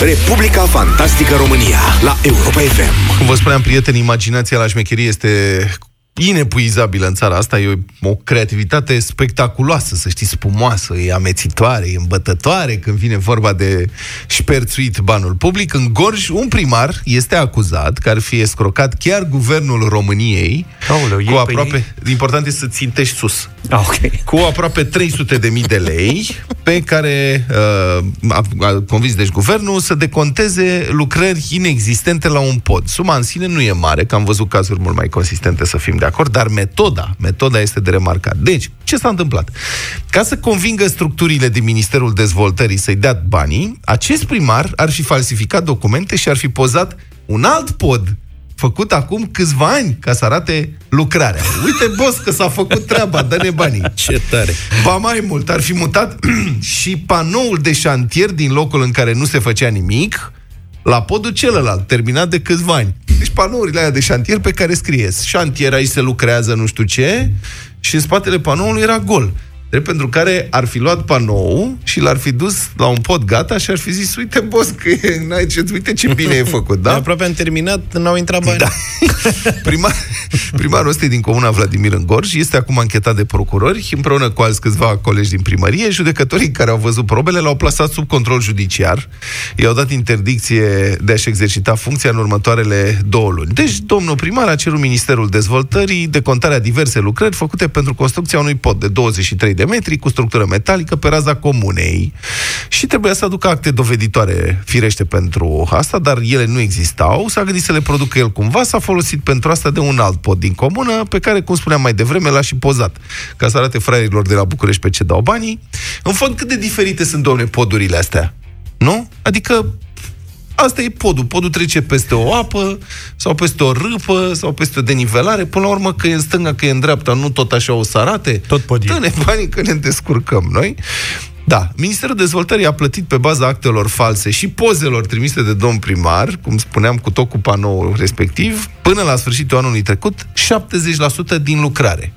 Republica Fantastică România la Europa FM. Cum vă spuneam, prieteni, imaginația la șmecherie este inepuizabilă în țara asta, e o, o creativitate spectaculoasă, să știți, spumoasă, e amețitoare, e îmbătătoare când vine vorba de șperțuit banul public. În Gorj, un primar este acuzat că ar fi escrocat chiar guvernul României Aoleu, cu ei aproape, pe ei? important este să țintești sus, Ah, ok. cu aproape 300 de mii de lei pe care uh, a, a convins deci guvernul să deconteze lucrări inexistente la un pod. Suma în sine nu e mare, că am văzut cazuri mult mai consistente să fim de acord, dar metoda, metoda este de remarcat. Deci, ce s-a întâmplat? Ca să convingă structurile din Ministerul Dezvoltării să-i dea banii, acest primar ar fi falsificat documente și ar fi pozat un alt pod făcut acum câțiva ani ca să arate lucrarea. Uite, boss, că s-a făcut treaba, dă-ne banii. Ce tare! Ba mai mult, ar fi mutat și panoul de șantier din locul în care nu se făcea nimic la podul celălalt, terminat de câțiva ani. Deci panourile alea de șantier pe care scrie șantier, aici se lucrează nu știu ce și în spatele panoului era gol. Drept pentru care ar fi luat panou și l-ar fi dus la un pod gata și ar fi zis, uite, boss, că e, n-ai ce, uite ce bine e făcut, da? Da? Aproape am terminat, n-au intrat bani. Da. Primar, primarul ăsta e din comuna Vladimir în Gorj, este acum anchetat de procurori, împreună cu alți câțiva colegi din primărie. Judecătorii care au văzut probele l-au plasat sub control judiciar. I-au dat interdicție de a-și exercita funcția în următoarele două luni. Deci, domnul primar a cerut Ministerul Dezvoltării decontarea diverse lucrări făcute pentru construcția unui pod de 23 de metri cu structură metalică pe raza comunei. Și trebuia să aducă acte doveditoare, firește, pentru asta, dar ele nu existau. S-a gândit să le producă el cumva, s-a folosit pentru asta de un alt pod din comună, pe care, cum spuneam mai devreme, l-a și pozat, ca să arate fraierilor de la București pe ce dau banii. În fond, cât de diferite sunt, domne, podurile astea? Nu? Adică Asta e podul. Podul trece peste o apă, sau peste o râpă, sau peste o denivelare. Până la urmă, că e în stânga, că e în dreapta, nu tot așa o să arate. Tot pod e. Dă-ne banii că ne descurcăm noi. Da, Ministerul Dezvoltării a plătit pe baza actelor false și pozelor trimise de domn primar, cum spuneam, cu tot cu panoul respectiv, până la sfârșitul anului trecut, 70% din lucrare.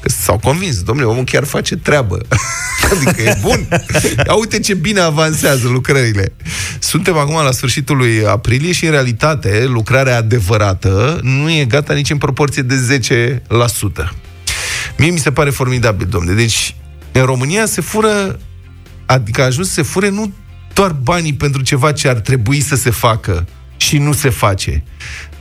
Că s-au convins, domnule, omul chiar face treabă. adică e bun. Ia uite ce bine avansează lucrările. Suntem acum la sfârșitul lui aprilie și, în realitate, lucrarea adevărată nu e gata nici în proporție de 10%. Mie mi se pare formidabil, domnule. Deci, în România se fură, adică a ajuns să se fure nu doar banii pentru ceva ce ar trebui să se facă și nu se face,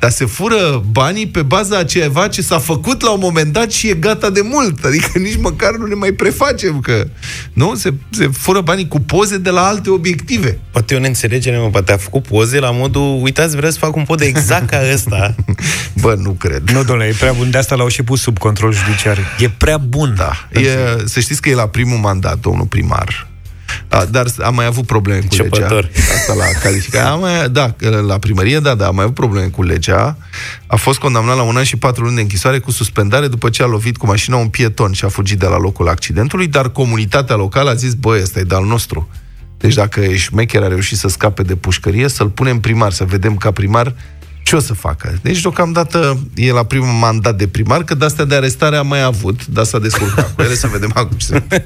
dar se fură banii pe baza a ceva ce s-a făcut la un moment dat și e gata de mult. Adică nici măcar nu ne mai prefacem că... Nu? Se, se fură banii cu poze de la alte obiective. Poate e o neînțelegere, mă, poate a făcut poze la modul, uitați, vreau să fac un pod exact ca ăsta. Bă, nu cred. Nu, domnule, e prea bun. De asta l-au și pus sub control judiciar. E prea bun. Da. E, să știți că e la primul mandat, domnul primar. A, dar am mai avut probleme cu Începător. legea. Asta la calificare. Am mai, da, la primărie, da, da, am mai avut probleme cu legea. A fost condamnat la un an și patru luni de închisoare cu suspendare după ce a lovit cu mașina un pieton și a fugit de la locul accidentului, dar comunitatea locală a zis, băi, ăsta e de-al nostru. Deci dacă șmecher a reușit să scape de pușcărie, să-l punem primar, să vedem ca primar ce o să facă. Deci, deocamdată, e la primul mandat de primar, că de-astea de arestare a mai avut, dar s-a descurcat cu ele, să vedem acum ce se